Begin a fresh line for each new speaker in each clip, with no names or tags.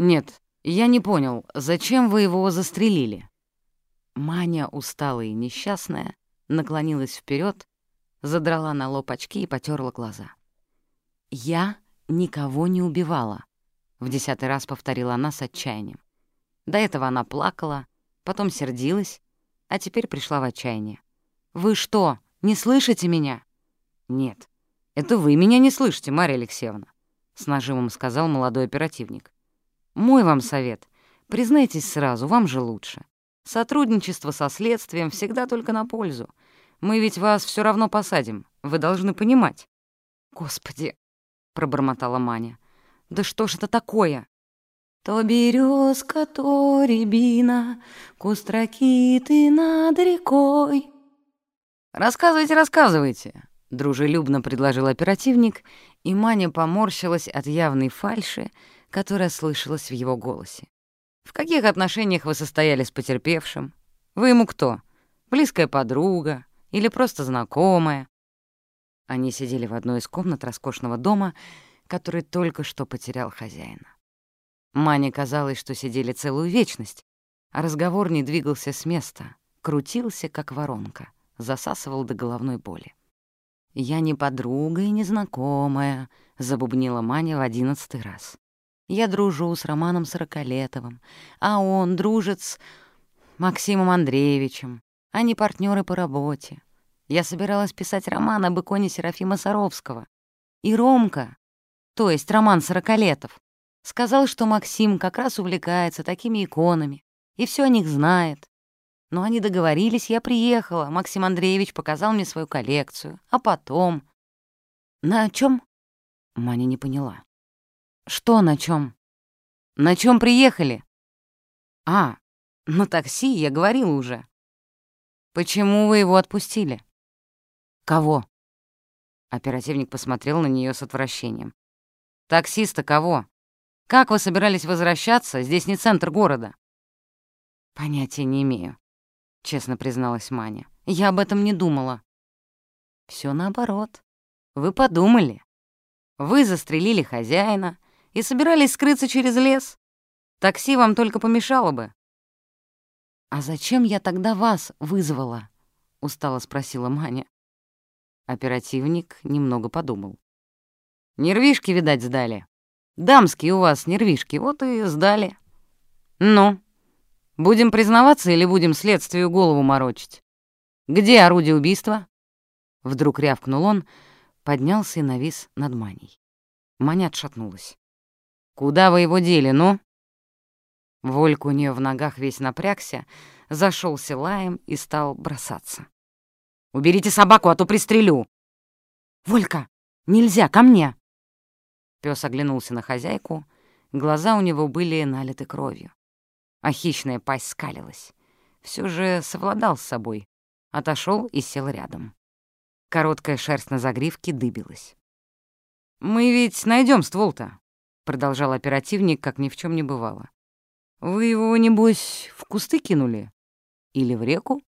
«Нет, я не понял, зачем вы его застрелили?» Маня, усталая и несчастная, наклонилась вперед, задрала на лоб очки и потерла глаза. «Я никого не убивала», — в десятый раз повторила она с отчаянием. До этого она плакала, потом сердилась, а теперь пришла в отчаяние. «Вы что, не слышите меня?» «Нет, это вы меня не слышите, Марья Алексеевна», — с нажимом сказал молодой оперативник. «Мой вам совет. Признайтесь сразу, вам же лучше. Сотрудничество со следствием всегда только на пользу. Мы ведь вас все равно посадим, вы должны понимать». «Господи», — пробормотала Маня, — «да что ж это такое?» То березка, то рябина, куст ракиты над рекой. «Рассказывайте, рассказывайте», — дружелюбно предложил оперативник, и Маня поморщилась от явной фальши, которая слышалась в его голосе. «В каких отношениях вы состояли с потерпевшим? Вы ему кто? Близкая подруга или просто знакомая?» Они сидели в одной из комнат роскошного дома, который только что потерял хозяина. Мане казалось, что сидели целую вечность, а разговор не двигался с места, крутился, как воронка, засасывал до головной боли. «Я не подруга и не знакомая», — забубнила Маня в одиннадцатый раз. «Я дружу с Романом Сорокалетовым, а он дружит с Максимом Андреевичем. Они партнеры по работе. Я собиралась писать роман об иконе Серафима Саровского. И Ромка, то есть Роман Сорокалетов, Сказал, что Максим как раз увлекается такими иконами и все о них знает. Но они договорились, я приехала. Максим Андреевич показал мне свою коллекцию. А потом... На чем? Маня не поняла. Что на чем? На чем приехали? А, на такси, я говорила уже. Почему вы его отпустили? Кого? Оперативник посмотрел на нее с отвращением. Таксиста кого? Как вы собирались возвращаться? Здесь не центр города». «Понятия не имею», — честно призналась Маня. «Я об этом не думала». Все наоборот. Вы подумали. Вы застрелили хозяина и собирались скрыться через лес. Такси вам только помешало бы». «А зачем я тогда вас вызвала?» — устало спросила Маня. Оперативник немного подумал. «Нервишки, видать, сдали. Дамские у вас нервишки, вот и сдали. Ну, будем признаваться или будем следствию голову морочить? Где орудие убийства?» Вдруг рявкнул он, поднялся и навис над Маней. Маня отшатнулась. «Куда вы его дели, ну?» Волька у нее в ногах весь напрягся, зашелся лаем и стал бросаться. «Уберите собаку, а то пристрелю!» «Волька, нельзя, ко мне!» Пёс оглянулся на хозяйку, глаза у него были налиты кровью. А хищная пасть скалилась. Все же совладал с собой, отошел и сел рядом. Короткая шерсть на загривке дыбилась. «Мы ведь найдем ствол-то», — продолжал оперативник, как ни в чем не бывало. «Вы его, небось, в кусты кинули? Или в реку?»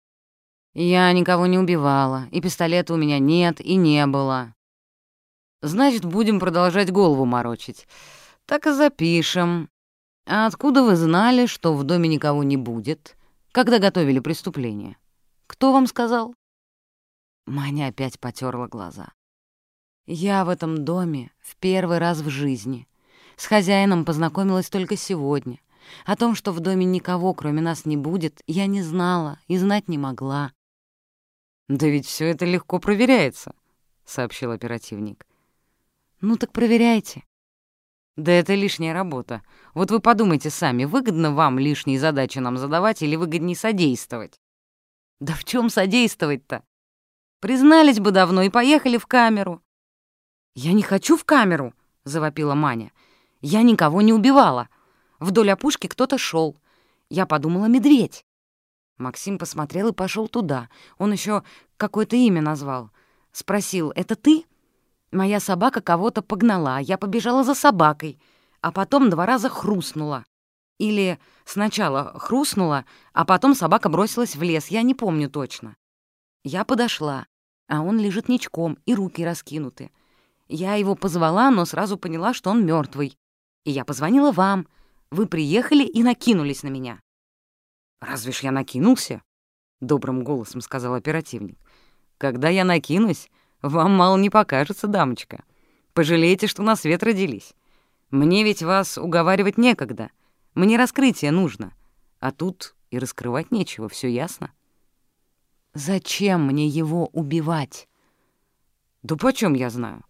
«Я никого не убивала, и пистолета у меня нет и не было. Значит, будем продолжать голову морочить. Так и запишем. А откуда вы знали, что в доме никого не будет, когда готовили преступление? Кто вам сказал? Маня опять потерла глаза. Я в этом доме в первый раз в жизни. С хозяином познакомилась только сегодня. О том, что в доме никого, кроме нас, не будет, я не знала и знать не могла. «Да ведь все это легко проверяется», — сообщил оперативник. Ну так проверяйте. Да это лишняя работа. Вот вы подумайте сами, выгодно вам лишние задачи нам задавать или выгоднее содействовать? Да в чем содействовать-то? Признались бы давно и поехали в камеру. Я не хочу в камеру, завопила Маня. Я никого не убивала. Вдоль опушки кто-то шел. Я подумала, медведь. Максим посмотрел и пошел туда. Он еще какое-то имя назвал. Спросил, это ты? Моя собака кого-то погнала, я побежала за собакой, а потом два раза хрустнула. Или сначала хрустнула, а потом собака бросилась в лес, я не помню точно. Я подошла, а он лежит ничком и руки раскинуты. Я его позвала, но сразу поняла, что он мертвый. И я позвонила вам. Вы приехали и накинулись на меня». «Разве ж я накинулся?» — добрым голосом сказал оперативник. «Когда я накинусь, вам мало не покажется, дамочка. Пожалеете, что на свет родились. Мне ведь вас уговаривать некогда. Мне раскрытие нужно. А тут и раскрывать нечего, все ясно». «Зачем мне его убивать?» «Да почем я знаю?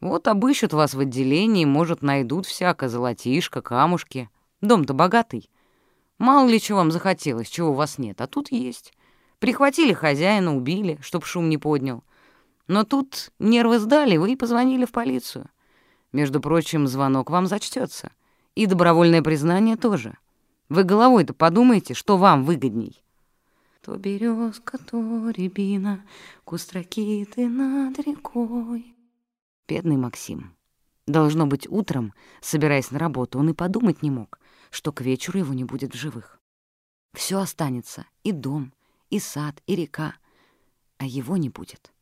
Вот обыщут вас в отделении, может, найдут всяко золотишко, камушки. Дом-то богатый. Мало ли чего вам захотелось, чего у вас нет, а тут есть. Прихватили хозяина, убили, чтоб шум не поднял. Но тут нервы сдали, вы и позвонили в полицию. Между прочим, звонок вам зачтется. И добровольное признание тоже. Вы головой-то подумайте, что вам выгодней. То березка, то рябина, куст ракиты над рекой. Бедный Максим. Должно быть, утром, собираясь на работу, он и подумать не мог, что к вечеру его не будет в живых. Все останется — и дом, и сад, и река, а его не будет.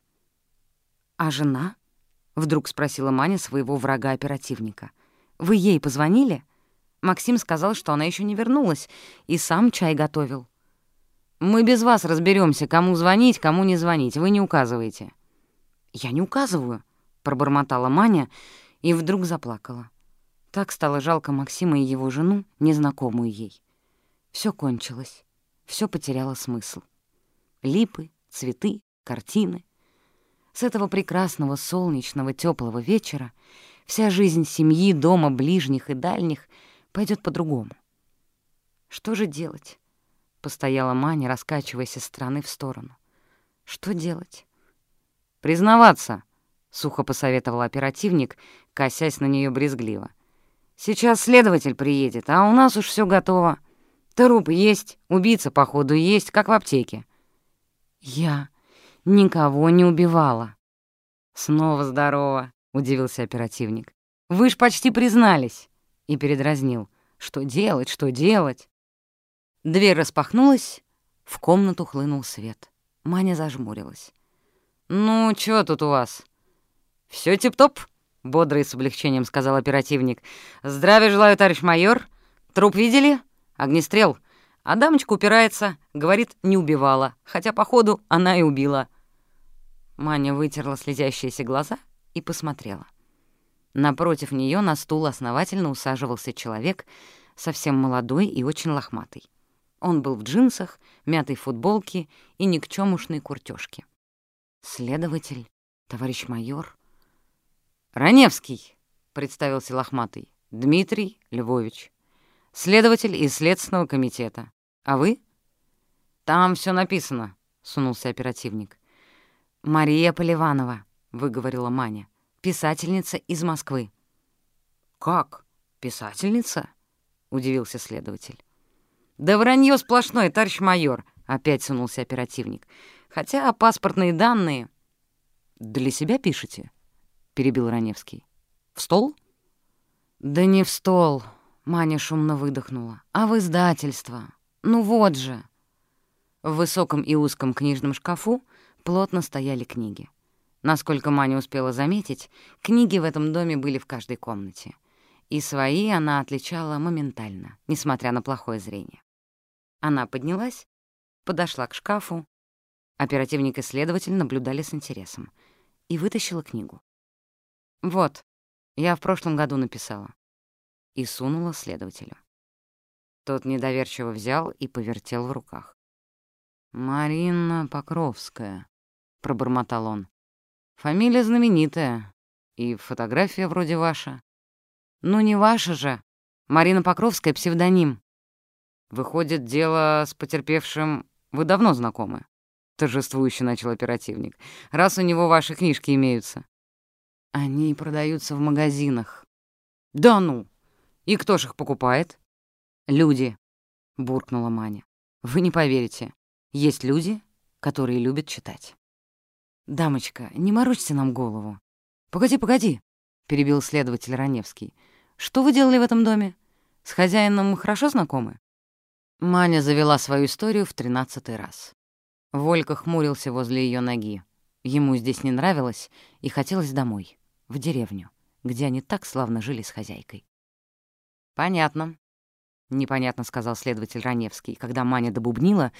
«А жена?» — вдруг спросила Маня своего врага-оперативника. «Вы ей позвонили?» Максим сказал, что она еще не вернулась, и сам чай готовил. «Мы без вас разберемся, кому звонить, кому не звонить. Вы не указываете». «Я не указываю», пробормотала Маня и вдруг заплакала. Так стало жалко Максима и его жену, незнакомую ей. Все кончилось, все потеряло смысл. Липы, цветы, картины. С этого прекрасного солнечного теплого вечера вся жизнь семьи, дома, ближних и дальних пойдет по-другому. Что же делать? Постояла Маня, раскачиваясь из стороны в сторону. Что делать? Признаваться, сухо посоветовал оперативник, косясь на нее брезгливо. Сейчас следователь приедет, а у нас уж все готово. Труп есть, убийца, походу, есть, как в аптеке. Я никого не убивала. Снова здорово, удивился оперативник. Вы ж почти признались. И передразнил. Что делать, что делать? Дверь распахнулась, в комнату хлынул свет. Маня зажмурилась. «Ну, чё тут у вас?» Все тип-топ», — бодро и с облегчением сказал оперативник. «Здравия желаю, товарищ майор. Труп видели? Огнестрел. А дамочка упирается, говорит, не убивала, хотя, походу, она и убила». Маня вытерла слезящиеся глаза и посмотрела. Напротив нее на стул основательно усаживался человек, совсем молодой и очень лохматый. Он был в джинсах, мятой футболке и никчёмушной куртёжке. «Следователь, товарищ майор», «Раневский», — представился лохматый, — «Дмитрий Львович, следователь из Следственного комитета. А вы?» «Там все написано», — сунулся оперативник. «Мария Поливанова», — выговорила Маня, — «писательница из Москвы». «Как? Писательница?» — удивился следователь. «Да вранье сплошное, товарищ майор», — опять сунулся оперативник. «Хотя паспортные данные...» «Для себя пишете?» Перебил Раневский. «В стол?» «Да не в стол», — Маня шумно выдохнула, «а в издательство. Ну вот же». В высоком и узком книжном шкафу плотно стояли книги. Насколько Маня успела заметить, книги в этом доме были в каждой комнате. И свои она отличала моментально, несмотря на плохое зрение. Она поднялась, подошла к шкафу. Оперативник и следователь наблюдали с интересом и вытащила книгу. «Вот, я в прошлом году написала». И сунула следователю. Тот недоверчиво взял и повертел в руках. «Марина Покровская», — пробормотал он. «Фамилия знаменитая, и фотография вроде ваша». «Ну не ваша же. Марина Покровская — псевдоним». «Выходит, дело с потерпевшим вы давно знакомы?» — торжествующе начал оперативник. «Раз у него ваши книжки имеются». Они продаются в магазинах. Да ну! И кто же их покупает? Люди, буркнула Маня. Вы не поверите. Есть люди, которые любят читать. Дамочка, не морочьте нам голову. Погоди, погоди, перебил следователь Раневский. Что вы делали в этом доме? С хозяином хорошо знакомы? Маня завела свою историю в тринадцатый раз. Волька хмурился возле ее ноги. Ему здесь не нравилось и хотелось домой в деревню, где они так славно жили с хозяйкой. «Понятно. — непонятно сказал следователь Раневский, когда Маня добубнила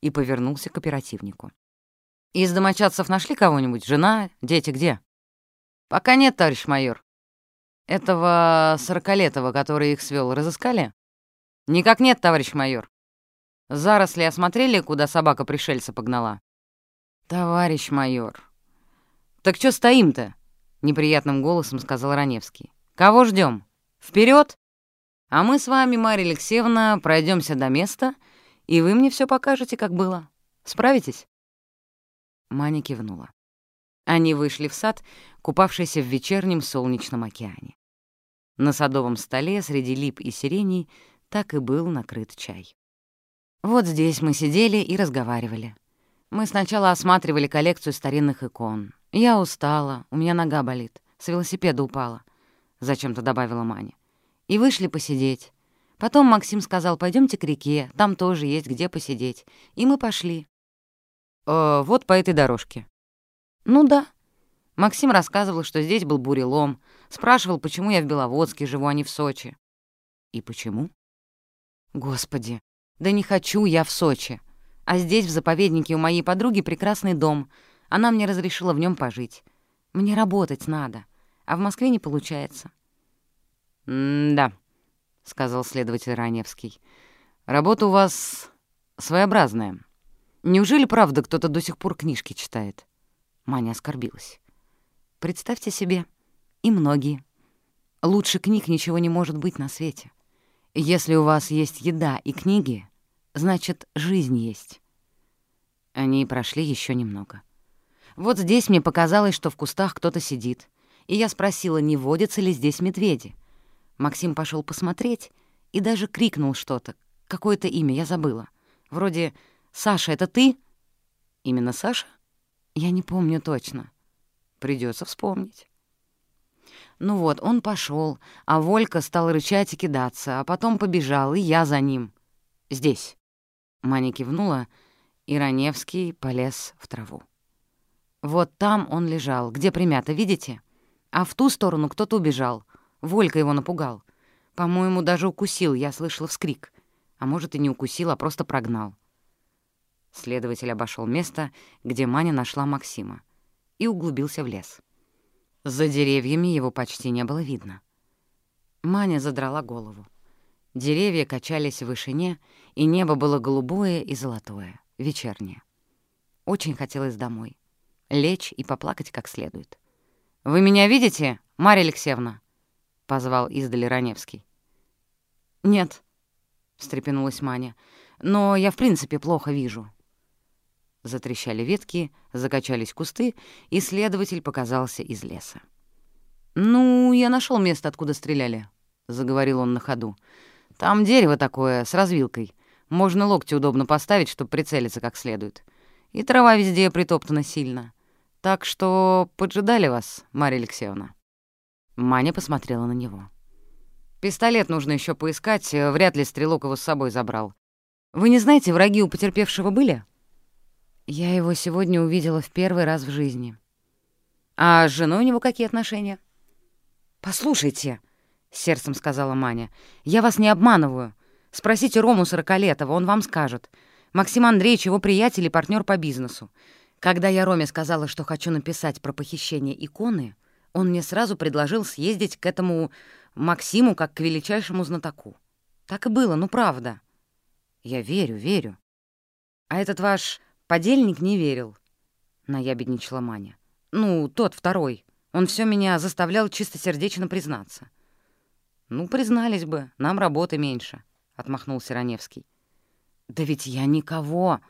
и повернулся к оперативнику. «Из домочадцев нашли кого-нибудь? Жена? Дети где?» «Пока нет, товарищ майор. Этого сорокалетого, который их свел, разыскали?» «Никак нет, товарищ майор. Заросли осмотрели, куда собака пришельца погнала?» «Товарищ майор». «Так что стоим-то?» — неприятным голосом сказал Раневский. «Кого ждем? Вперед! А мы с вами, Марья Алексеевна, пройдемся до места, и вы мне все покажете, как было. Справитесь?» Маня кивнула. Они вышли в сад, купавшийся в вечернем солнечном океане. На садовом столе среди лип и сиреней так и был накрыт чай. Вот здесь мы сидели и разговаривали. Мы сначала осматривали коллекцию старинных икон. Я устала, у меня нога болит, с велосипеда упала, — зачем-то добавила Маня и вышли посидеть. Потом Максим сказал, пойдемте к реке, там тоже есть где посидеть. И мы пошли. «Э, «Вот по этой дорожке». «Ну да». Максим рассказывал, что здесь был бурелом, спрашивал, почему я в Беловодске живу, а не в Сочи. «И почему?» «Господи, да не хочу я в Сочи. А здесь, в заповеднике, у моей подруги прекрасный дом. Она мне разрешила в нем пожить. Мне работать надо, а в Москве не получается. «Да», — сказал следователь Раневский. «Работа у вас своеобразная. Неужели правда кто-то до сих пор книжки читает?» Маня оскорбилась. «Представьте себе, и многие. Лучше книг ничего не может быть на свете. Если у вас есть еда и книги, значит, жизнь есть». Они прошли еще немного. Вот здесь мне показалось, что в кустах кто-то сидит, и я спросила, не водятся ли здесь медведи. Максим пошел посмотреть и даже крикнул что-то. Какое-то имя, я забыла. Вроде «Саша, это ты?» «Именно Саша?» «Я не помню точно. Придется вспомнить». Ну вот, он пошел, а Волька стал рычать и кидаться, а потом побежал, и я за ним. «Здесь». Маня кивнула, и Раневский полез в траву. Вот там он лежал, где примято, видите? А в ту сторону кто-то убежал. Волька его напугал. По-моему, даже укусил, я слышала вскрик. А может, и не укусил, а просто прогнал. Следователь обошел место, где Маня нашла Максима, и углубился в лес. За деревьями его почти не было видно. Маня задрала голову. Деревья качались в вышине, и небо было голубое и золотое, вечернее. Очень хотелось домой. Лечь и поплакать как следует. «Вы меня видите, Марья Алексеевна?» — позвал издали Раневский. «Нет», — встрепенулась Маня, — «но я в принципе плохо вижу». Затрещали ветки, закачались кусты, и следователь показался из леса. «Ну, я нашел место, откуда стреляли», — заговорил он на ходу. «Там дерево такое, с развилкой. Можно локти удобно поставить, чтобы прицелиться как следует. И трава везде притоптана сильно. Так что поджидали вас, Марья Алексеевна». Маня посмотрела на него. «Пистолет нужно еще поискать, э, вряд ли стрелок его с собой забрал. Вы не знаете, враги у потерпевшего были?» «Я его сегодня увидела в первый раз в жизни». «А с женой у него какие отношения?» «Послушайте», — сердцем сказала Маня, — «я вас не обманываю. Спросите Рому Сорокалетова, он вам скажет. Максим Андреевич его приятель и партнер по бизнесу. Когда я Роме сказала, что хочу написать про похищение иконы, он мне сразу предложил съездить к этому Максиму как к величайшему знатоку. Так и было, ну правда. Я верю, верю. А этот ваш подельник не верил, — наябедничала Маня. Ну, тот второй. Он все меня заставлял чистосердечно признаться. «Ну, признались бы, нам работы меньше», — отмахнулся Раневский. «Да ведь я никого...»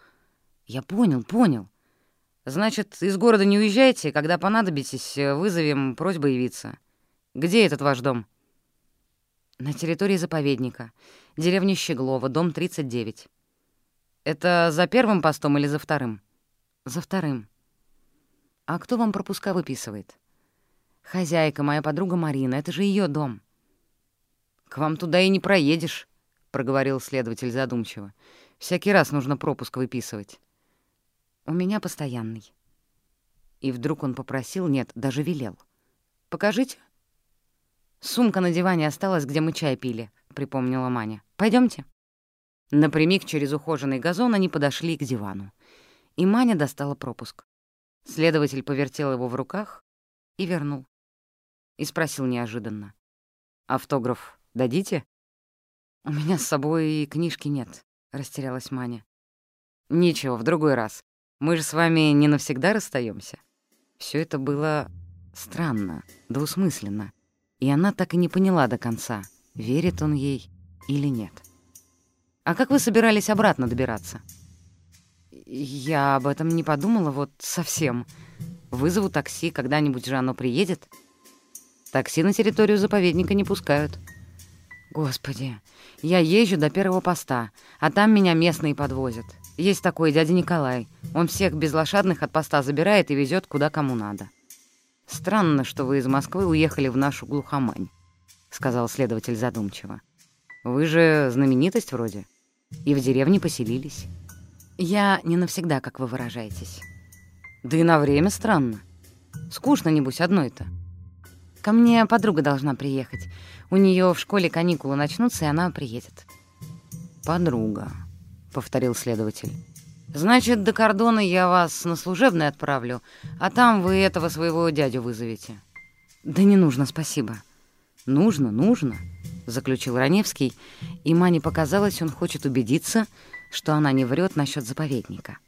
«Я понял, понял. Значит, из города не уезжайте, когда понадобитесь, вызовем просьбу явиться. Где этот ваш дом? На территории заповедника. Деревня Щеглова, дом 39. Это за первым постом или за вторым? За вторым. А кто вам пропуска выписывает? Хозяйка, моя подруга Марина, это же ее дом. К вам туда и не проедешь, проговорил следователь задумчиво. Всякий раз нужно пропуск выписывать. У меня постоянный. И вдруг он попросил, нет, даже велел. «Покажите». «Сумка на диване осталась, где мы чай пили», — припомнила Маня. Пойдемте. Напрямик через ухоженный газон они подошли к дивану. И Маня достала пропуск. Следователь повертел его в руках и вернул. И спросил неожиданно. «Автограф дадите?» «У меня с собой книжки нет», — растерялась Маня. «Ничего, в другой раз. Мы же с вами не навсегда расстаемся. Все это было странно, двусмысленно, и она так и не поняла до конца, верит он ей или нет. «А как вы собирались обратно добираться?» «Я об этом не подумала вот совсем. Вызову такси, когда-нибудь же оно приедет». «Такси на территорию заповедника не пускают». «Господи, я езжу до первого поста, а там меня местные подвозят. Есть такой дядя Николай. Он всех безлошадных от поста забирает и везет куда кому надо». «Странно, что вы из Москвы уехали в нашу глухомань», — сказал следователь задумчиво. «Вы же знаменитость вроде, и в деревне поселились». «Я не навсегда, как вы выражаетесь». «Да и на время странно. Скучно, небось, одной-то». «Ко мне подруга должна приехать. У нее в школе каникулы начнутся, и она приедет». «Подруга», — повторил следователь. «Значит, до кордона я вас на служебный отправлю, а там вы этого своего дядю вызовете». «Да не нужно, спасибо». «Нужно, нужно», — заключил Раневский, и Мане показалось, он хочет убедиться, что она не врет насчет заповедника.